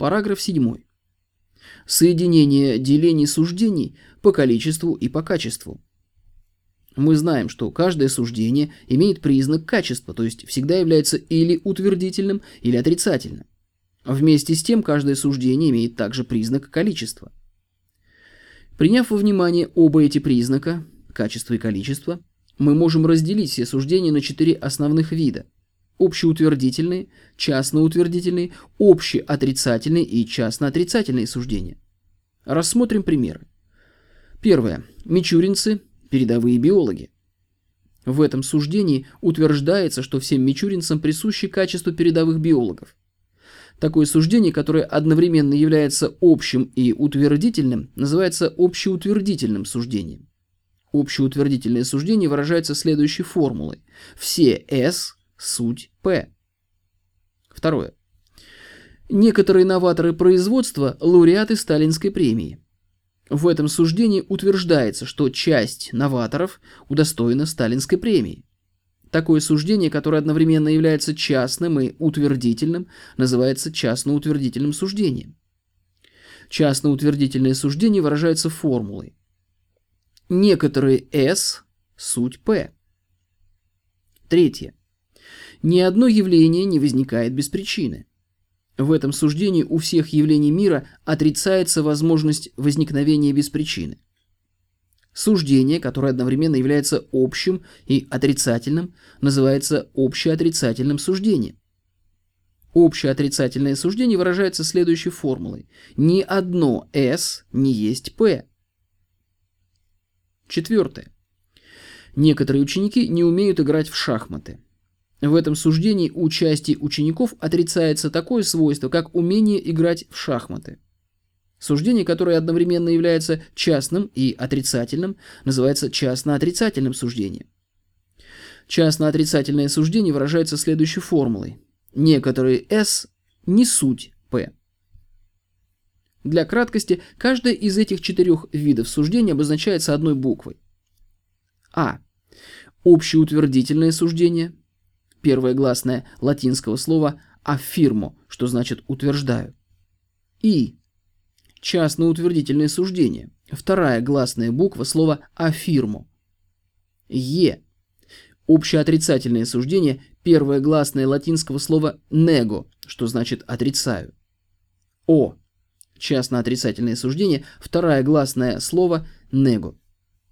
Параграф 7. Соединение делений суждений по количеству и по качеству. Мы знаем, что каждое суждение имеет признак качества, то есть всегда является или утвердительным, или отрицательным. Вместе с тем, каждое суждение имеет также признак количества. Приняв во внимание оба эти признака, качество и количество, мы можем разделить все суждения на четыре основных вида – общеутвердительные, частноутвердительные, общеотрицательные и частноотрицательные суждения. Рассмотрим примеры. Первое. Мичуринцы – передовые биологи. В этом суждении утверждается, что всем мичуринцам присущи качества передовых биологов. Такое суждение, которое одновременно является общим и утвердительным, называется общеутвердительным суждением. Общеутвердительное суждение выражается следующей формулой. Все S – суть P. Второе. Некоторые новаторы производства – лауреаты Сталинской премии. В этом суждении утверждается, что часть новаторов удостоена Сталинской премии. Такое суждение, которое одновременно является частным и утвердительным, называется частно-утвердительным суждением. Частно-утвердительное суждение выражается формулой Некоторые S – суть P. Третье. Ни одно явление не возникает без причины. В этом суждении у всех явлений мира отрицается возможность возникновения без причины. Суждение, которое одновременно является общим и отрицательным, называется общеотрицательным суждением. Общеотрицательное суждение выражается следующей формулой. Ни одно S не есть P. Четвертое. Некоторые ученики не умеют играть в шахматы. В этом суждении у части учеников отрицается такое свойство, как умение играть в шахматы. Суждение, которое одновременно является частным и отрицательным, называется частно-отрицательным суждением. Частно-отрицательное суждение выражается следующей формулой. Некоторые S не суть P. Для краткости, каждое из этих четырех видов суждения обозначается одной буквой. А. Общеутвердительное суждение. Первое гласное латинского слова «аффирмо», что значит «утверждаю». И. Частноутвердительное суждение. Вторая гласная буква слова «аффирмо». Е. Общеотрицательное суждение. Первое гласное латинского слова «него», что значит «отрицаю». О частно-отрицательное суждение, второе гласное слово «него».